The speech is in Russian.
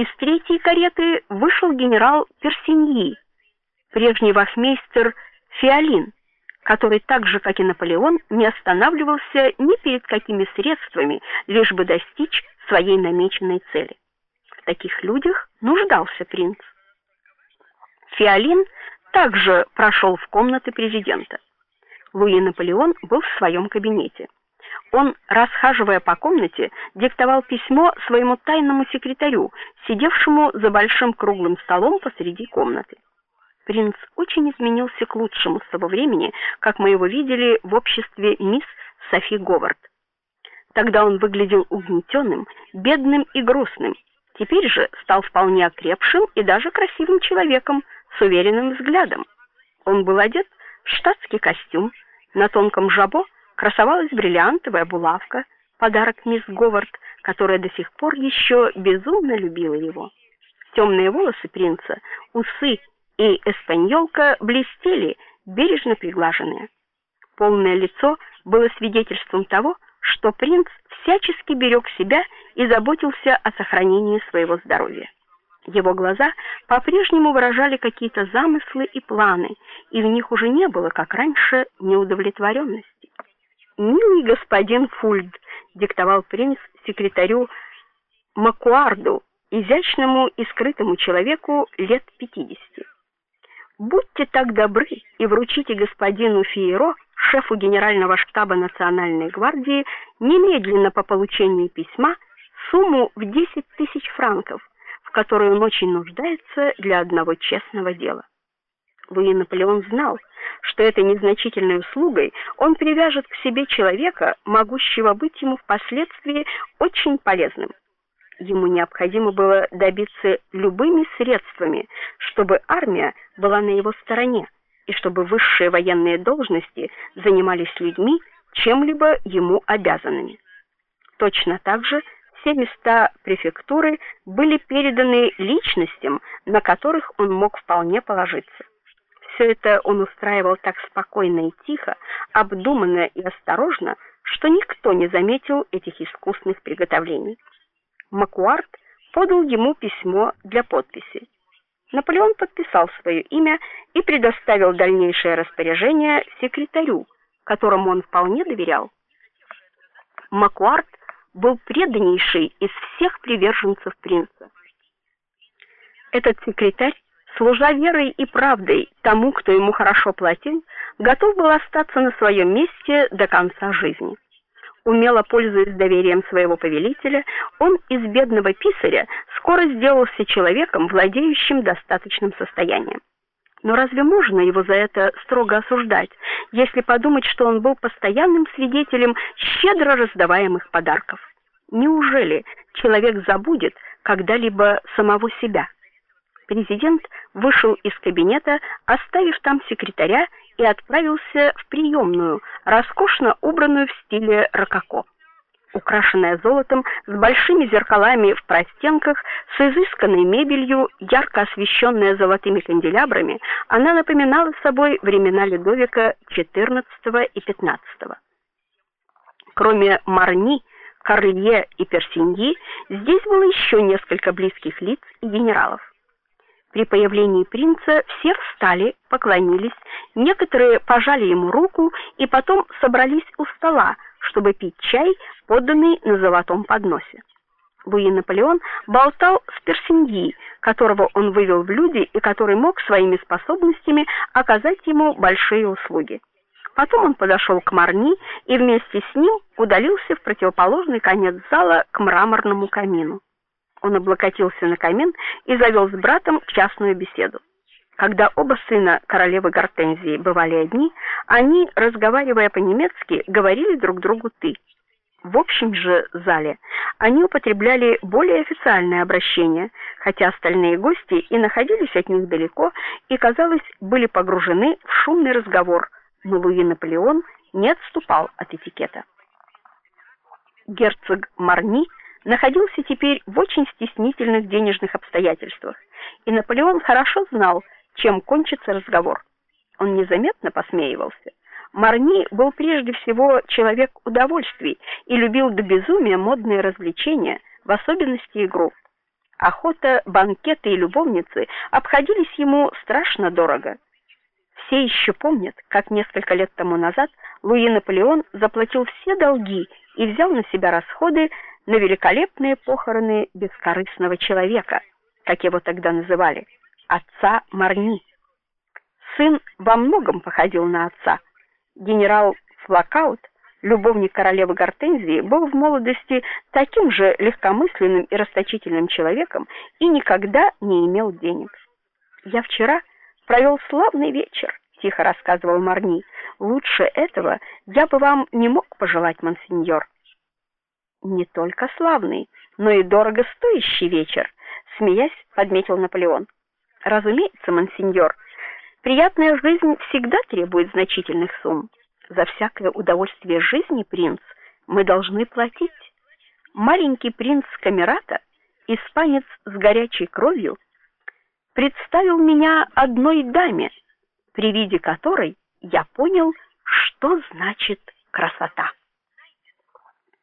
Из третьей кареты вышел генерал Персиньи, прежний вахмейстер Фиолин, который так же, как и Наполеон, не останавливался ни перед какими средствами, лишь бы достичь своей намеченной цели. В таких людях нуждался принц. Фиолин также прошел в комнаты президента. Луи Наполеон был в своем кабинете. Он, расхаживая по комнате, диктовал письмо своему тайному секретарю, сидевшему за большим круглым столом посреди комнаты. Принц очень изменился к лучшему с того времени, как мы его видели в обществе мисс Софи Говард. Тогда он выглядел угнетенным, бедным и грустным. Теперь же стал вполне окрепшим и даже красивым человеком с уверенным взглядом. Он был одет в штатский костюм, на тонком жабо красовалась бриллиантовая булавка, подарок мисс Говард, которая до сих пор еще безумно любила его. Темные волосы принца, усы и эспаньолка блестели, бережно приглаженные. Полное лицо было свидетельством того, что принц всячески берег себя и заботился о сохранении своего здоровья. Его глаза по-прежнему выражали какие-то замыслы и планы, и в них уже не было, как раньше, неудовлетворенности. "Милый господин Фульд", диктовал принц секретарю Макуарду, изящному и скрытому человеку лет пятидесяти. Будьте так добры и вручите господину Фиеро, шефу генерального штаба национальной гвардии, немедленно по получении письма сумму в 10 тысяч франков в которой он очень нуждается для одного честного дела. Луи Наполеон знал, что этой незначительной услугой он привяжет к себе человека, могущего быть ему впоследствии очень полезным. Ему необходимо было добиться любыми средствами, чтобы армия была на его стороне и чтобы высшие военные должности занимались людьми, чем-либо ему обязанными. Точно так же все места префектуры были переданы личностям, на которых он мог вполне положиться. Все это он устраивал так спокойно и тихо, обдуманно и осторожно, что никто не заметил этих искусных приготовлений. Макуарт подал ему письмо для подписи. Наполеон подписал свое имя и предоставил дальнейшее распоряжение секретарю, которому он вполне доверял. Макуарт был преданнейший из всех приверженцев принца. Этот секретарь, служа верой и правдой тому, кто ему хорошо платил, готов был остаться на своем месте до конца жизни. Умело пользуясь доверием своего повелителя, он из бедного писаря скоро сделался человеком, владеющим достаточным состоянием. Но разве можно его за это строго осуждать, если подумать, что он был постоянным свидетелем щедро раздаваемых подарков? Неужели человек забудет когда-либо самого себя? Президент вышел из кабинета, оставив там секретаря и отправился в приемную, роскошно убранную в стиле рококо украшенная золотом, с большими зеркалами в простенках, с изысканной мебелью, ярко освещенная золотыми канделябрами, она напоминала собой времена Людовика XIV и XV. Кроме Марни, Карлье и Персиньи, здесь было еще несколько близких лиц и генералов. При появлении принца все встали, поклонились, некоторые пожали ему руку и потом собрались у стола, чтобы пить чай, поданный на золотом подносе. Луи Наполеон болтал с Персиньи, которого он вывел в люди и который мог своими способностями оказать ему большие услуги. Потом он подошел к Марни и вместе с ним удалился в противоположный конец зала к мраморному камину. Он облокотился на камин и завел с братом частную беседу. Когда оба сына королевы Гортензии бывали одни, они, разговаривая по-немецки, говорили друг другу ты. В общем же зале они употребляли более официальное обращение, хотя остальные гости и находились от них далеко и, казалось, были погружены в шумный разговор, но Луи Наполеон не отступал от этикета. Герцог Марни находился теперь в очень стеснительных денежных обстоятельствах, и Наполеон хорошо знал, чем кончится разговор. Он незаметно посмеивался. Марни был прежде всего человек удовольствий и любил до безумия модные развлечения, в особенности игру. охота, банкеты и любовницы обходились ему страшно дорого. Все еще помнят, как несколько лет тому назад Луи Наполеон заплатил все долги и взял на себя расходы на великолепные похороны бескорыстного человека, как его тогда называли, отца Марни. Сын во многом походил на отца. Генерал Флакаут, любовник королевы Гортензии, был в молодости таким же легкомысленным и расточительным человеком и никогда не имел денег. Я вчера провел славный вечер тихо рассказывал Марни. Лучше этого я бы вам не мог пожелать, монсеньор. Не только славный, но и дорого стоящий вечер, смеясь, подметил Наполеон. Разумеется, монсеньор, приятная жизнь всегда требует значительных сумм. За всякое удовольствие жизни, принц, мы должны платить. Маленький принц Камерата, испанец с горячей кровью, представил меня одной даме, при виде которой я понял, что значит красота.